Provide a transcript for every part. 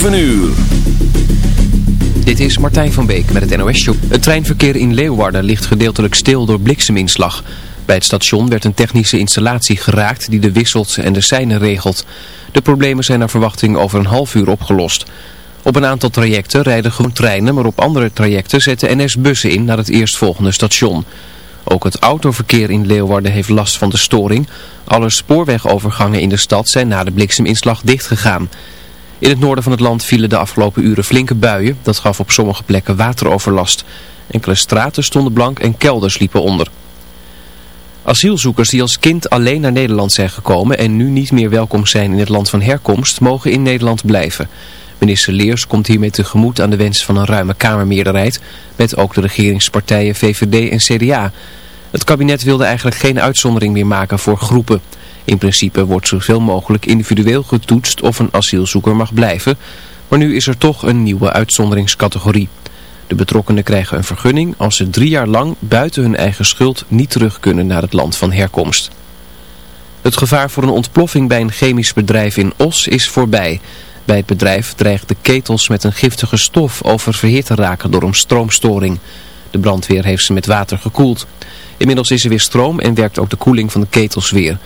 7 uur. Dit is Martijn van Beek met het NOS Show. Het treinverkeer in Leeuwarden ligt gedeeltelijk stil door blikseminslag. Bij het station werd een technische installatie geraakt die de wisselt en de seinen regelt. De problemen zijn naar verwachting over een half uur opgelost. Op een aantal trajecten rijden gewoon treinen, maar op andere trajecten zetten NS-bussen in naar het eerstvolgende station. Ook het autoverkeer in Leeuwarden heeft last van de storing. Alle spoorwegovergangen in de stad zijn na de blikseminslag dichtgegaan. In het noorden van het land vielen de afgelopen uren flinke buien. Dat gaf op sommige plekken wateroverlast. Enkele straten stonden blank en kelders liepen onder. Asielzoekers die als kind alleen naar Nederland zijn gekomen en nu niet meer welkom zijn in het land van herkomst, mogen in Nederland blijven. Minister Leers komt hiermee tegemoet aan de wens van een ruime Kamermeerderheid, met ook de regeringspartijen VVD en CDA. Het kabinet wilde eigenlijk geen uitzondering meer maken voor groepen. In principe wordt zoveel mogelijk individueel getoetst of een asielzoeker mag blijven, maar nu is er toch een nieuwe uitzonderingscategorie. De betrokkenen krijgen een vergunning als ze drie jaar lang buiten hun eigen schuld niet terug kunnen naar het land van herkomst. Het gevaar voor een ontploffing bij een chemisch bedrijf in Os is voorbij. Bij het bedrijf dreigt de ketels met een giftige stof oververhit te raken door een stroomstoring. De brandweer heeft ze met water gekoeld. Inmiddels is er weer stroom en werkt ook de koeling van de ketels weer.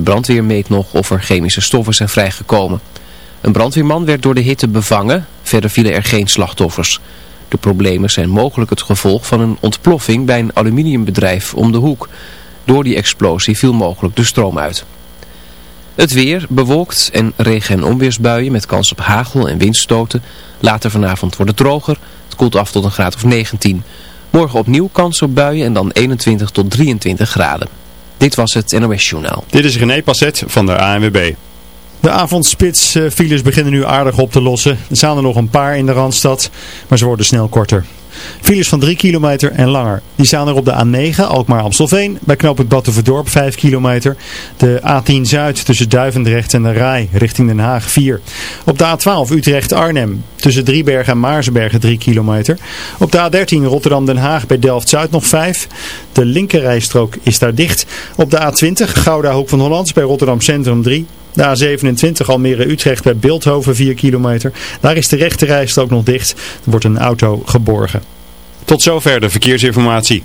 De brandweer meet nog of er chemische stoffen zijn vrijgekomen. Een brandweerman werd door de hitte bevangen, verder vielen er geen slachtoffers. De problemen zijn mogelijk het gevolg van een ontploffing bij een aluminiumbedrijf om de hoek. Door die explosie viel mogelijk de stroom uit. Het weer bewolkt en regen- en onweersbuien met kans op hagel en windstoten. Later vanavond wordt het droger. Het koelt af tot een graad of 19. Morgen opnieuw kans op buien en dan 21 tot 23 graden. Dit was het NOS Journaal. Dit is René Passet van de ANWB. De avondspits files beginnen nu aardig op te lossen. Er staan er nog een paar in de Randstad, maar ze worden snel korter. Files van 3 kilometer en langer. Die staan er op de A9, Alkmaar-Amstelveen, bij knooppunt Battenverdorp 5 kilometer. De A10 Zuid tussen Duivendrecht en de Rai richting Den Haag 4. Op de A12 Utrecht-Arnhem tussen Driebergen en Maarsbergen 3 kilometer. Op de A13 Rotterdam-Den Haag bij Delft-Zuid nog 5. De linkerrijstrook is daar dicht. Op de A20 Gouda Hoek van Hollands bij Rotterdam Centrum 3. De A27 Almere-Utrecht bij Beeldhoven 4 kilometer. Daar is de rechterrijstrook nog dicht. Er wordt een auto geborgen. Tot zover de verkeersinformatie.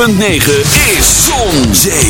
106.9 is Zon, Zee,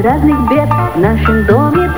разных бед В нашем доме.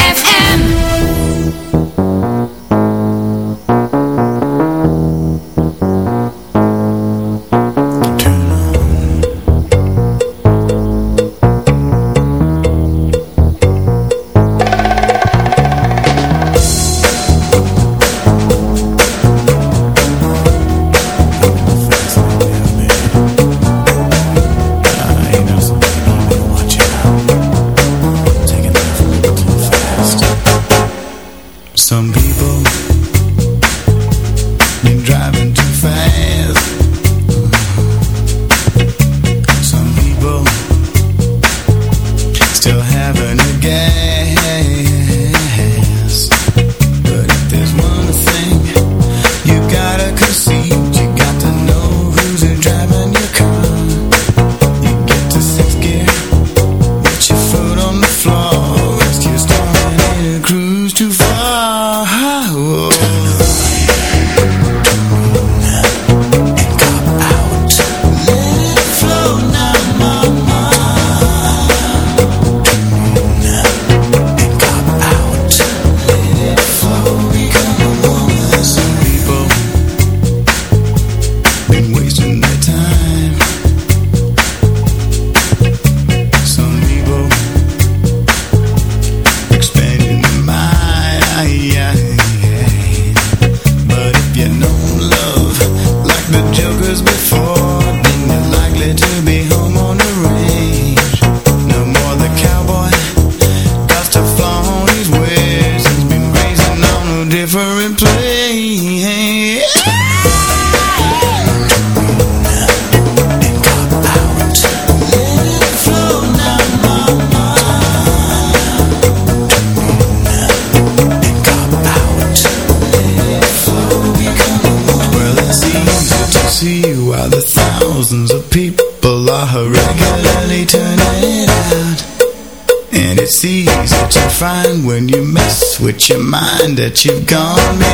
that you've gone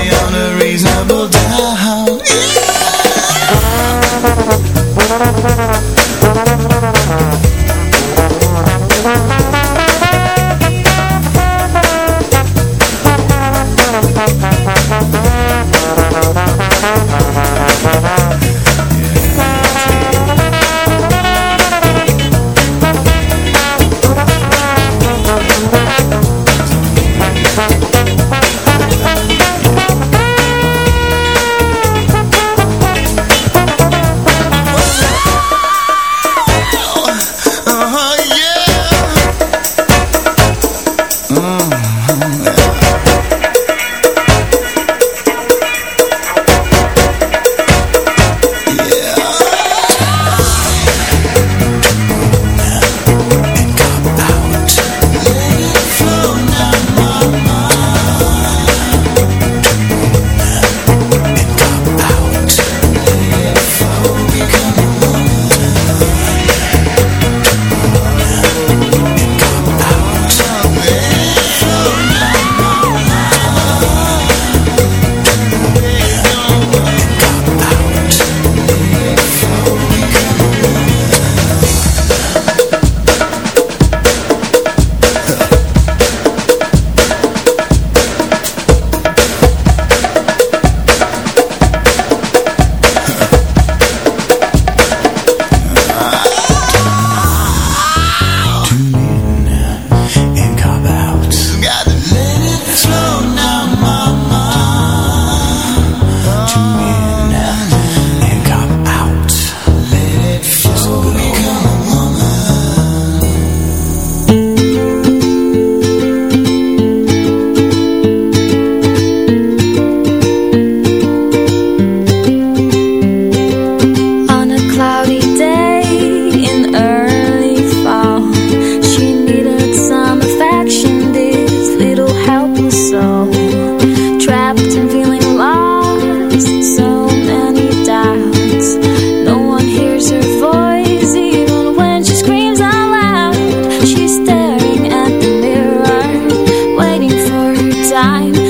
time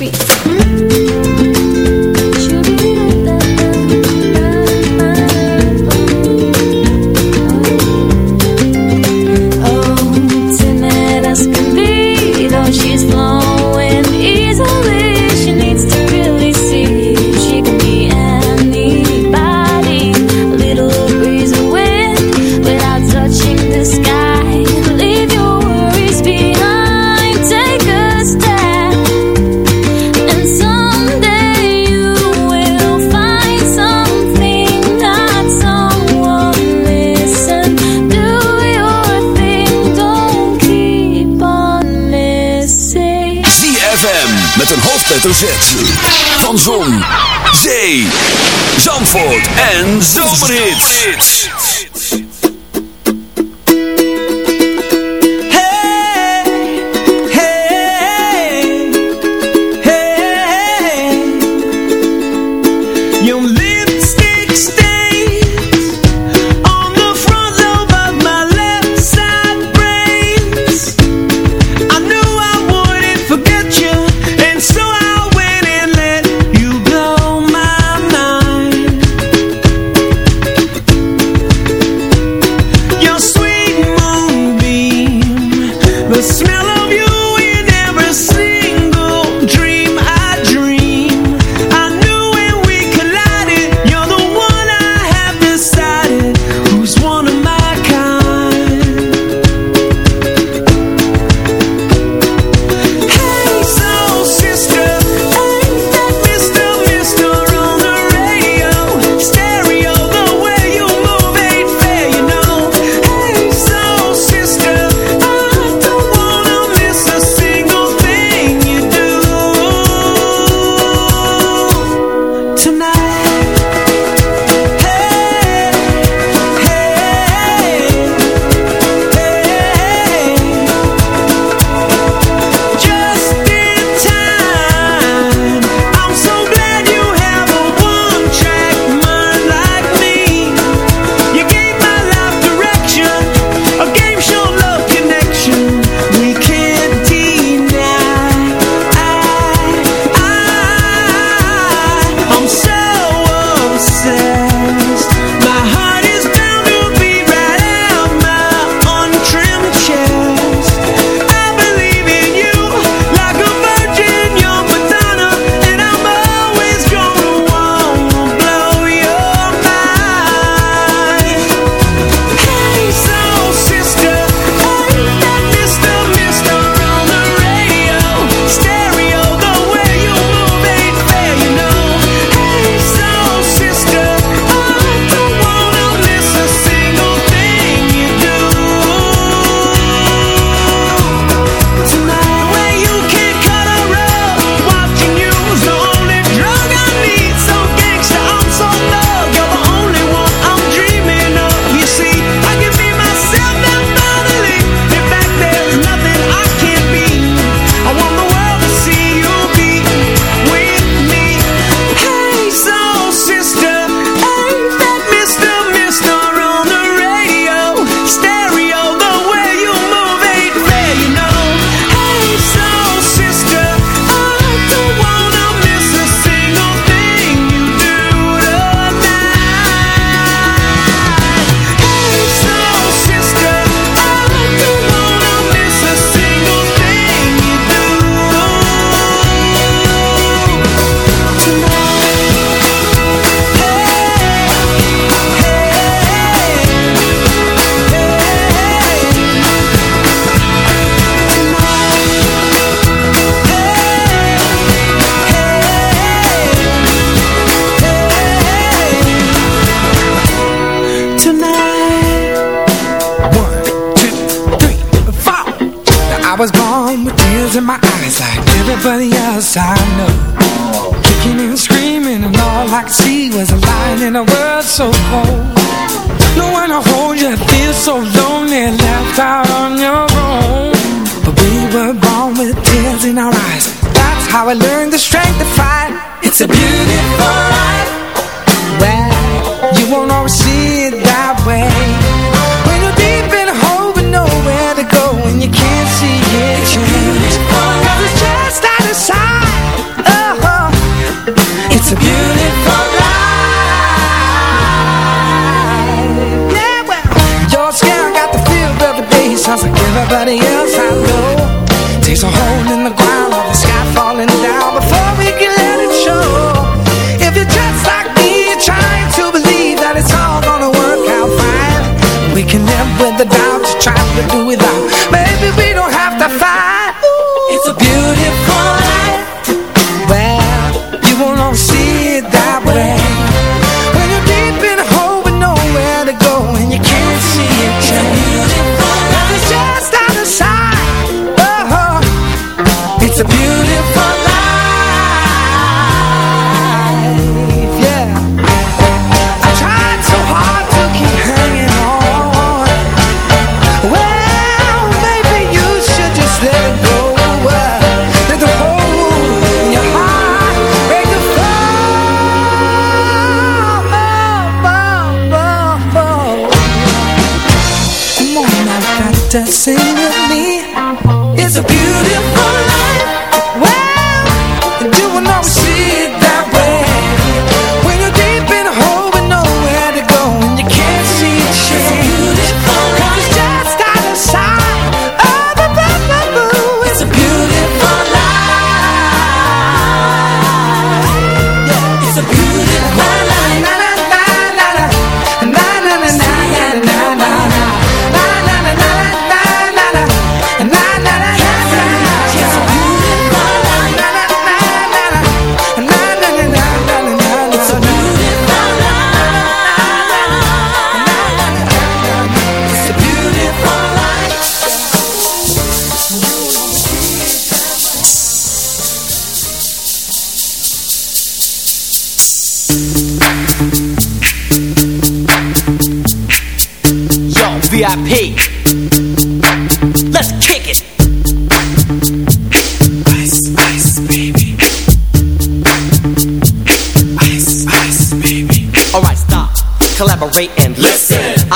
feet. zet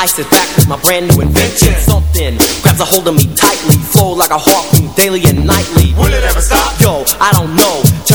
is back with my brand new invention. Something grabs a hold of me tightly. Flow like a harpoon daily and nightly. Will it ever stop? Yo, I don't know.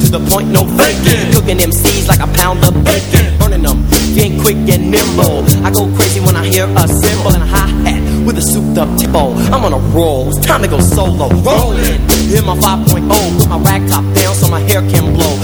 to the point, to the point, no faking. Cooking MCs like a pound of bacon. Burning them, being quick and nimble. I go crazy when I hear a cymbal and a hi hat with a souped up tippo. I'm on a roll, it's time to go solo. Rolling, hit my 5.0, put my rag top down so my hair can blow.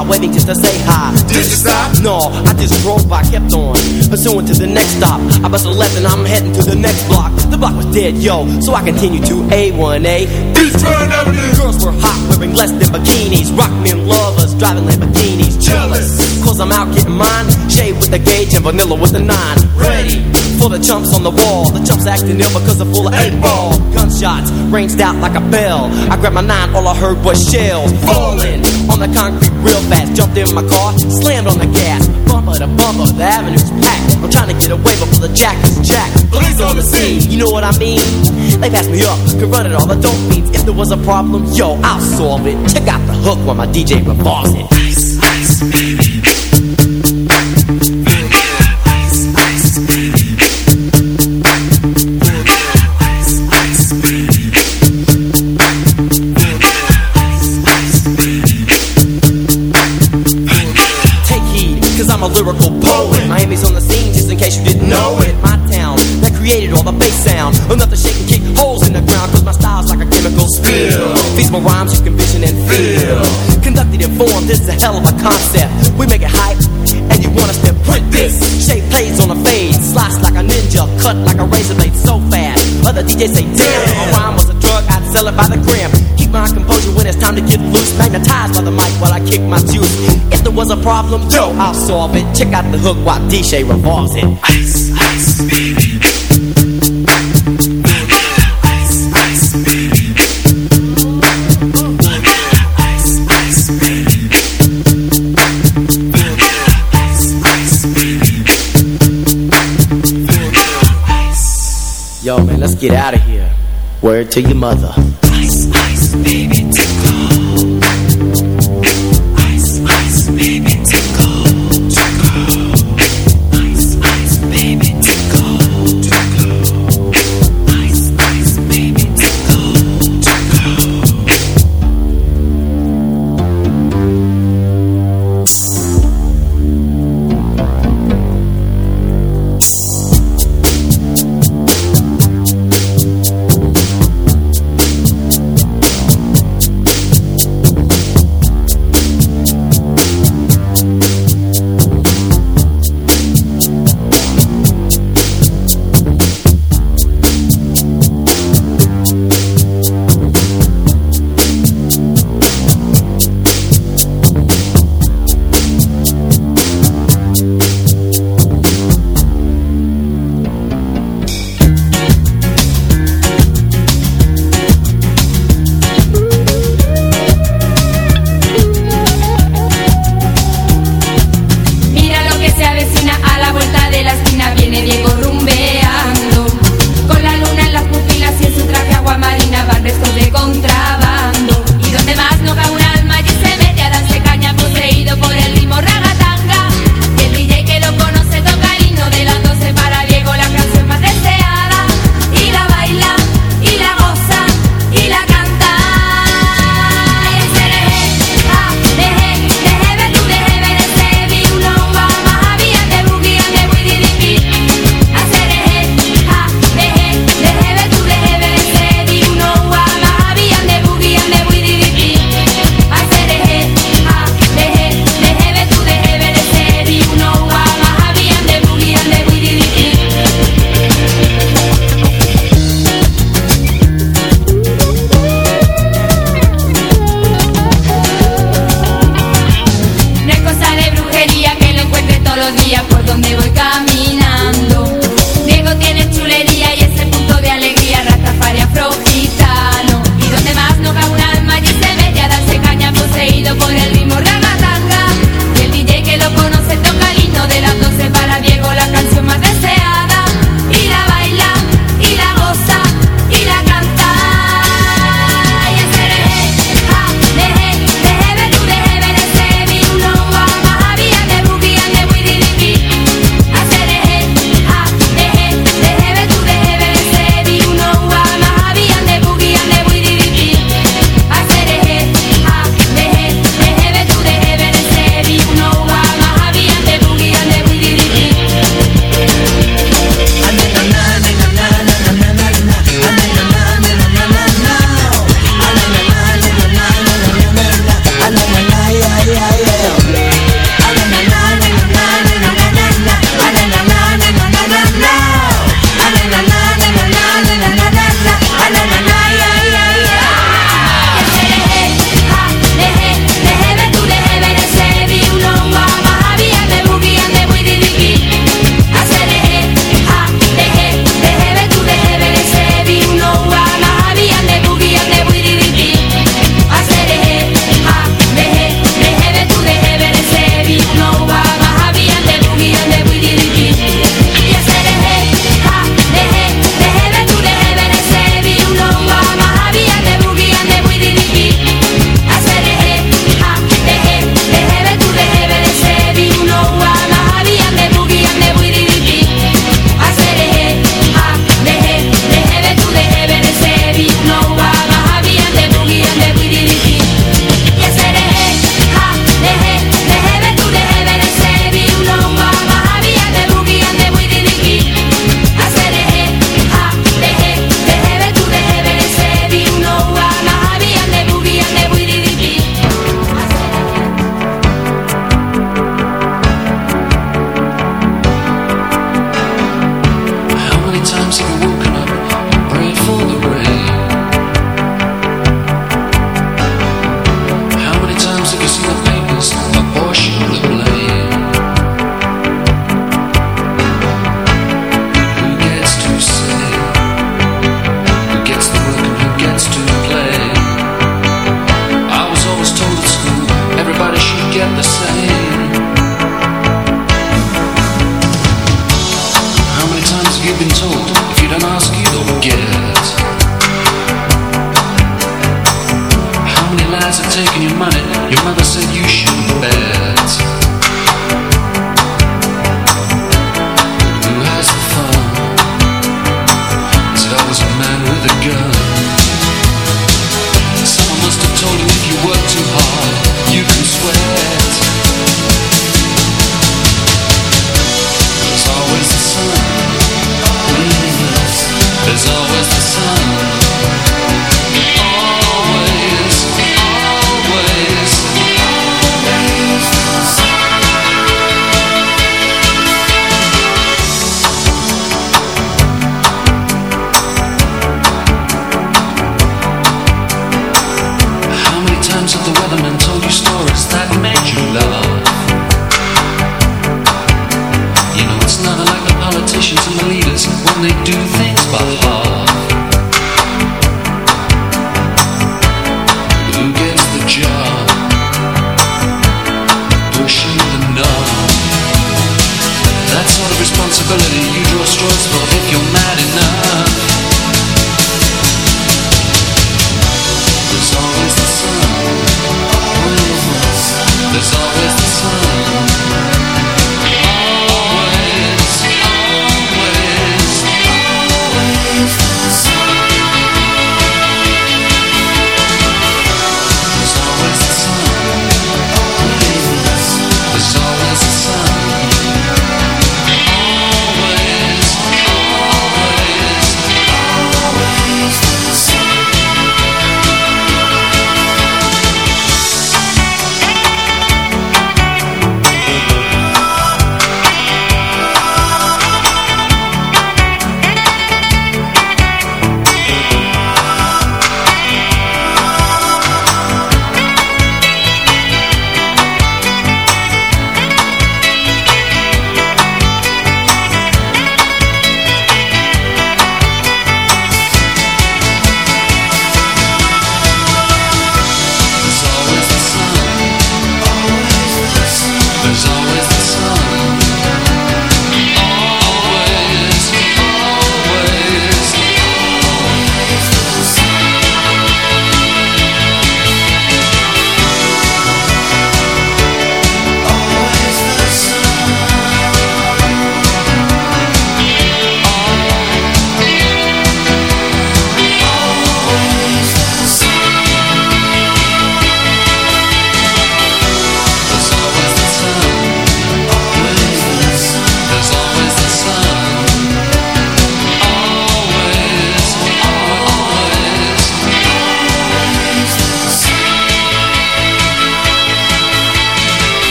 The girlies on standby, waiting just to say hi. Did you stop? No, I just drove by, kept on. Pursuing to the next stop. I bust a left and I'm heading to the next block. The block was dead, yo, so I continue to A1A. Beachfront Avenue. Girls were hot, wearing less than bikinis. Rock men lovers, driving Lamborghinis. Jealous, cause I'm out getting mine. Shade with the gauge and vanilla with the nine. Ready for the chumps on the wall. The chumps acting ill because they're full of eight ball. Gunshots ranged out like a bell. I grabbed my nine, all I heard was shells falling on the concrete real fast. Jumped in my car, slammed on the gas. Bumper to bumper, the avenue's packed. I'm trying to get away before the jack is jacked. Police on the scene, you know what I mean? They passed me up, could run it all the dope beats. If there was a problem, yo, I'll solve it. Check out the hook while my DJ revolves it. Ice, ice, baby. off it. Check out the hook while DJ revolves it. Ice, ice, baby. Yo, man, let's get out of here. Word to your mother.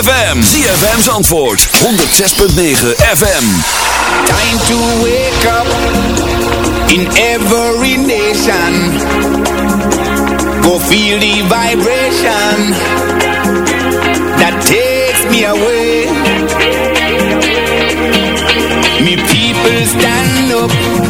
ZFM. ZFM's antwoord. 106.9 FM. Time to wake up. In every nation. Go feel the vibration. That takes me away. Me people stand up.